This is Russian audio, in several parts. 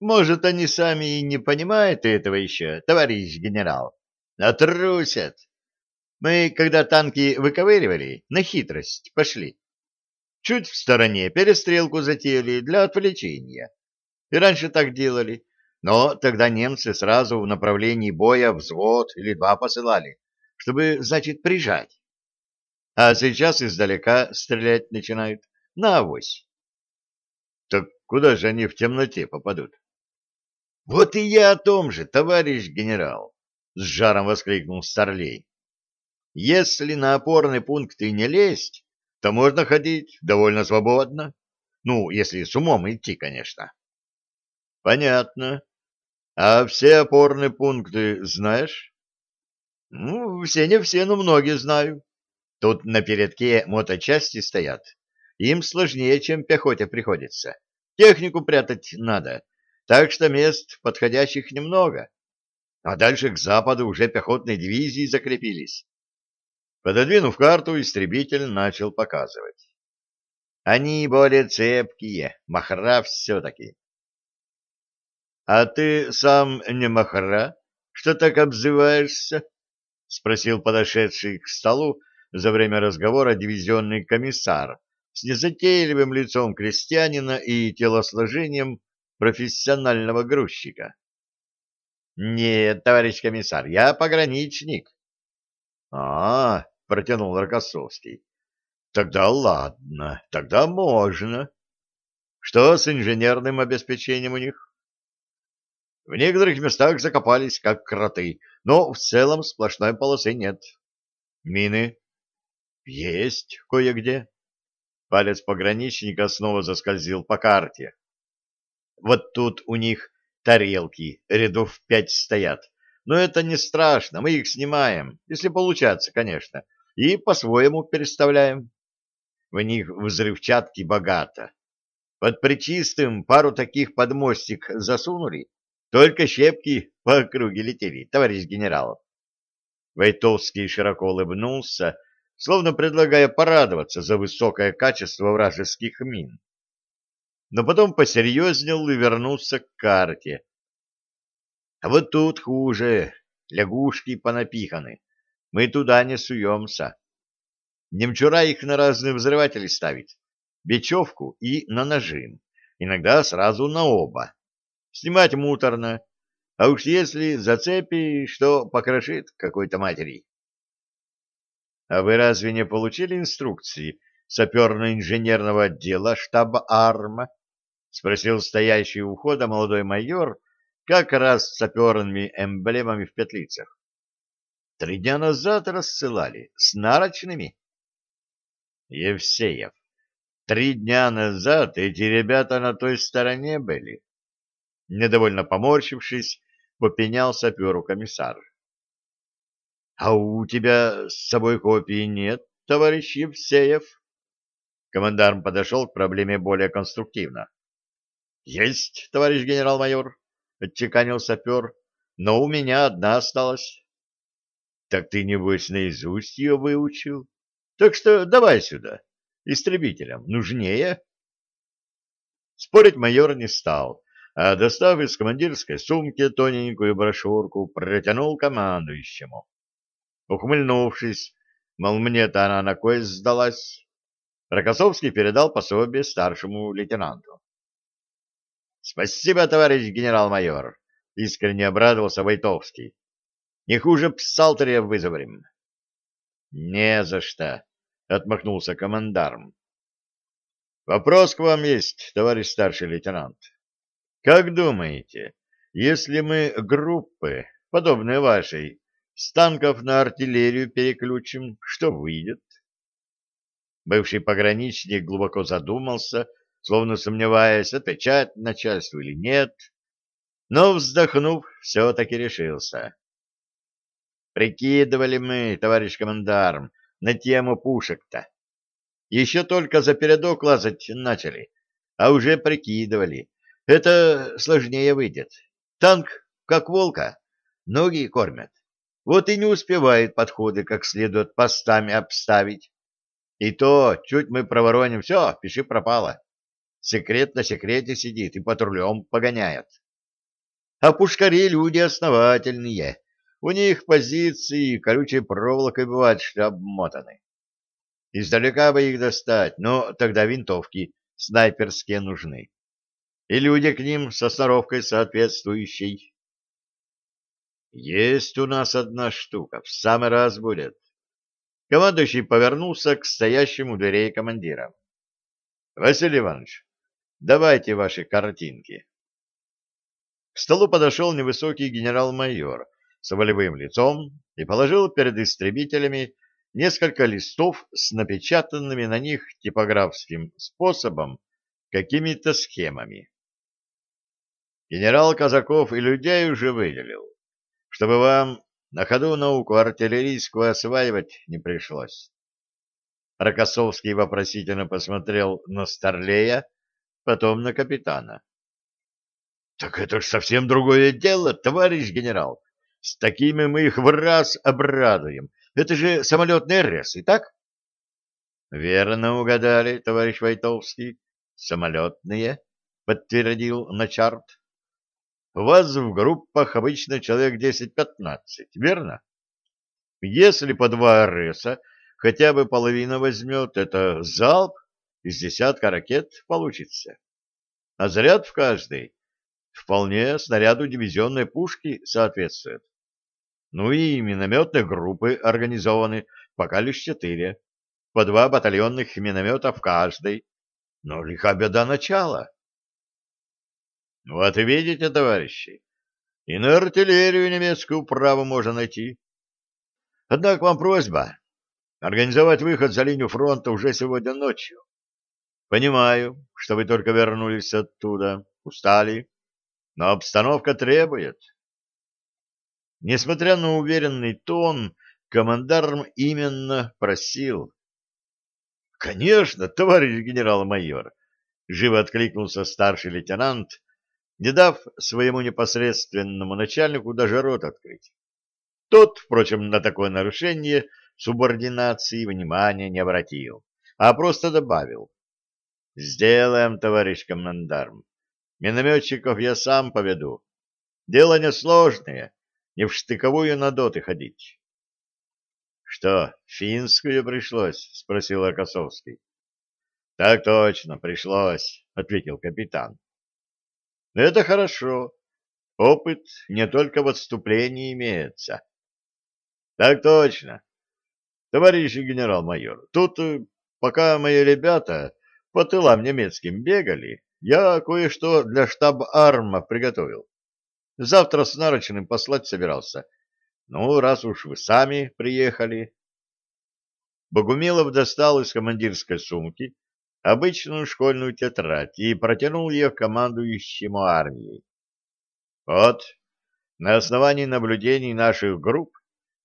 Может, они сами и не понимают этого еще, товарищ генерал, а трусят. Мы, когда танки выковыривали, на хитрость пошли. Чуть в стороне перестрелку затеяли для отвлечения. И раньше так делали, но тогда немцы сразу в направлении боя взвод или два посылали, чтобы, значит, прижать. А сейчас издалека стрелять начинают на авось. Так куда же они в темноте попадут? Вот и я о том же, товарищ генерал, с жаром воскликнул Старлей. Если на опорные пункты не лезть, то можно ходить довольно свободно. Ну, если с умом идти, конечно. Понятно. А все опорные пункты знаешь? Ну, все не все, но многие знаю. Тут на передке моточасти стоят. Им сложнее, чем пехоте приходится. Технику прятать надо, так что мест подходящих немного. А дальше к западу уже пехотные дивизии закрепились. Пододвинув карту, истребитель начал показывать. Они более цепкие, махра все-таки. — А ты сам не махра, что так обзываешься? — спросил подошедший к столу за время разговора дивизионный комиссар с незатейливым лицом крестьянина и телосложением профессионального грузчика. — Нет, товарищ комиссар, я пограничник. — А, — протянул Рокоссовский. — Тогда ладно, тогда можно. Что с инженерным обеспечением у них? В некоторых местах закопались, как кроты, но в целом сплошной полосы нет. Мины? Есть кое-где. Палец пограничника снова заскользил по карте. Вот тут у них тарелки рядов пять стоят. Но это не страшно, мы их снимаем, если получается, конечно и по-своему переставляем. В них взрывчатки богато. Под причистым пару таких подмостик засунули, только щепки по округе летели, товарищ генерал. Войтовский широко улыбнулся, словно предлагая порадоваться за высокое качество вражеских мин. Но потом посерьезнел и вернулся к карте. А вот тут хуже, лягушки понапиханы. Мы туда не суемся. Немчура их на разные взрыватели ставить, бечевку и на нажим, иногда сразу на оба. Снимать муторно, а уж если зацепи, что покрошит какой-то матери. — А вы разве не получили инструкции саперно-инженерного отдела штаба АРМА? — спросил стоящий у входа молодой майор, как раз с саперными эмблемами в петлицах. Три дня назад рассылали, с нарочными. Евсеев, три дня назад эти ребята на той стороне были. Недовольно поморщившись, попенял саперу комиссар. — А у тебя с собой копии нет, товарищ Евсеев? Командарм подошел к проблеме более конструктивно. — Есть, товарищ генерал-майор, — отчеканил сапер, — но у меня одна осталась. Так ты, небось, наизусть ее выучил? Так что давай сюда. Истребителям нужнее. Спорить майор не стал, а, достав из командирской сумки тоненькую брошюрку, протянул командующему. Ухмыльнувшись, мол, мне-то она на кой сдалась, Рокоссовский передал пособие старшему лейтенанту. — Спасибо, товарищ генерал-майор! — искренне обрадовался Войтовский. Не хуже псалтерия вызовем. — Не за что, — отмахнулся командарм. — Вопрос к вам есть, товарищ старший лейтенант. Как думаете, если мы группы, подобные вашей, с танков на артиллерию переключим, что выйдет? Бывший пограничник глубоко задумался, словно сомневаясь, отвечать начальству или нет, но, вздохнув, все-таки решился. Прикидывали мы, товарищ командарм, на тему пушек-то. Еще только за передок лазать начали, а уже прикидывали. Это сложнее выйдет. Танк, как волка, ноги кормят. Вот и не успевает подходы как следует постами обставить. И то, чуть мы провороним, все, пиши пропало. Секрет на секрете сидит и патрулем погоняет. А пушкари люди основательные. У них позиции колючей проволокой бывают что обмотаны. Издалека бы их достать, но тогда винтовки снайперские нужны. И люди к ним со сноровкой соответствующей. Есть у нас одна штука, в самый раз будет. Командующий повернулся к стоящему у дверей командирам. Василий Иванович, давайте ваши картинки. К столу подошел невысокий генерал-майор с волевым лицом и положил перед истребителями несколько листов с напечатанными на них типографским способом какими-то схемами. Генерал Казаков и людей уже выделил, чтобы вам на ходу науку артиллерийскую осваивать не пришлось. Рокоссовский вопросительно посмотрел на Старлея, потом на капитана. — Так это ж совсем другое дело, товарищ генерал. С такими мы их в раз обрадуем. Это же самолетные рейсы, так? — Верно угадали, товарищ Войтовский. Самолетные, — подтвердил Начарт. — Вас в группах обычно человек 10-15, верно? Если по два РСа хотя бы половина возьмет, это залп из десятка ракет получится. А заряд в каждой вполне снаряду дивизионной пушки соответствует. Ну и минометные группы организованы, пока лишь четыре. По два батальонных миномета в каждой. Но лиха беда начала. Вот и видите, товарищи, и на артиллерию немецкую право можно найти. Однако вам просьба организовать выход за линию фронта уже сегодня ночью. Понимаю, что вы только вернулись оттуда, устали, но обстановка требует. Несмотря на уверенный тон, командарм именно просил. — Конечно, товарищ генерал-майор! — живо откликнулся старший лейтенант, не дав своему непосредственному начальнику даже рот открыть. Тот, впрочем, на такое нарушение субординации внимания не обратил, а просто добавил. — Сделаем, товарищ командарм. Минометчиков я сам поведу. Дело несложное не в штыковую на доты ходить. — Что, финскую пришлось? — спросил Аркасовский. — Так точно, пришлось, — ответил капитан. — Это хорошо. Опыт не только в отступлении имеется. — Так точно. Товарищ генерал-майор, тут, э, пока мои ребята по тылам немецким бегали, я кое-что для штаба арма приготовил. Завтра с Нарочным послать собирался. Ну, раз уж вы сами приехали. Богумилов достал из командирской сумки обычную школьную тетрадь и протянул ее командующему армией. Вот, на основании наблюдений наших групп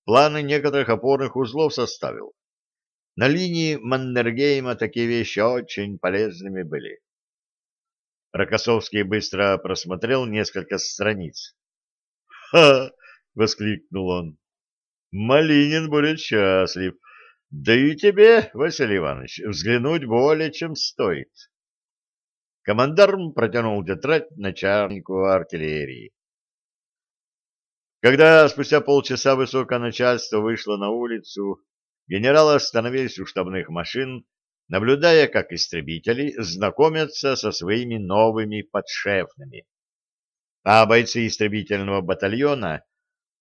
планы некоторых опорных узлов составил. На линии Маннергейма такие вещи очень полезными были. Рокоссовский быстро просмотрел несколько страниц. «Ха!» — воскликнул он. «Малинин будет счастлив. Да и тебе, Василий Иванович, взглянуть более чем стоит». Командарм протянул тетрадь начальнику артиллерии. Когда спустя полчаса высокое начальство вышло на улицу, генералы остановились у штабных машин наблюдая, как истребители знакомятся со своими новыми подшефными. А бойцы истребительного батальона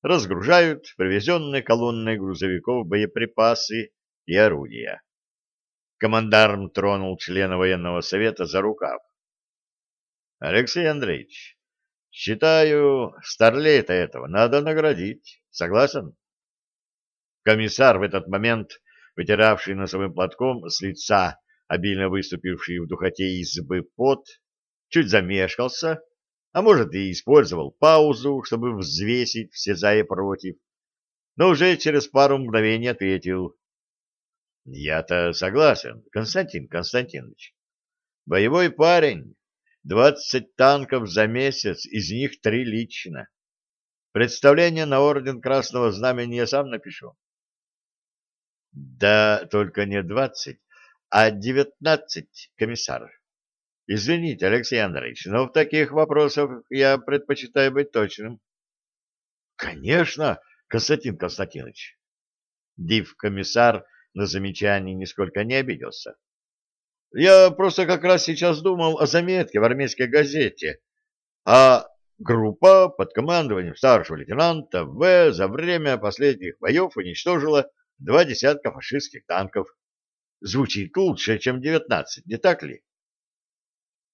разгружают привезенные колонной грузовиков боеприпасы и орудия. Командарм тронул члена военного совета за рукав. — Алексей Андреевич, считаю, старлей-то этого надо наградить. Согласен? Комиссар в этот момент вытиравший носовым платком с лица обильно выступивший в духоте избы пот, чуть замешкался, а может и использовал паузу, чтобы взвесить все за и против, но уже через пару мгновений ответил. — Я-то согласен, Константин Константинович. Боевой парень, двадцать танков за месяц, из них три лично. Представление на орден Красного Знамени я сам напишу. Да только не двадцать, а девятнадцать, комиссар. Извините, Алексей Андреевич, но в таких вопросах я предпочитаю быть точным. Конечно, Константин Константинович. Див-комиссар на замечание нисколько не обиделся. Я просто как раз сейчас думал о заметке в армейской газете, а группа под командованием старшего лейтенанта В за время последних боев уничтожила два десятка фашистских танков. Звучит лучше, чем девятнадцать, не так ли?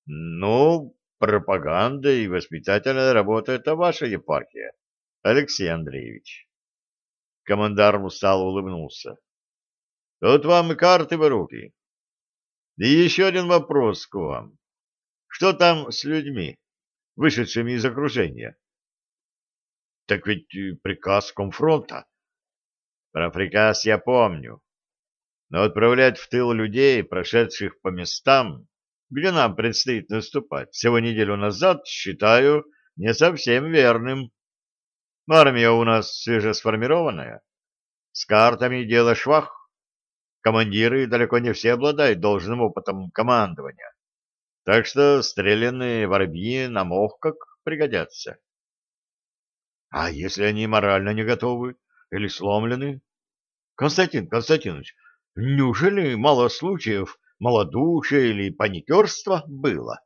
Ну, пропаганда и воспитательная работа — это ваша епархия, Алексей Андреевич. Командар устало улыбнулся. Тут вам и карты в руки. И еще один вопрос к вам. Что там с людьми, вышедшими из окружения? Так ведь приказ комфронта. Про приказ я помню. Но отправлять в тыл людей, прошедших по местам, где нам предстоит наступать, всего неделю назад, считаю не совсем верным. Армия у нас свежесформированная. С картами дело швах. Командиры далеко не все обладают должным опытом командования. Так что стрелянные воробьи нам ох как пригодятся. А если они морально не готовы или сломлены? Константин Константинович, неужели мало случаев малодушия или паникерства было?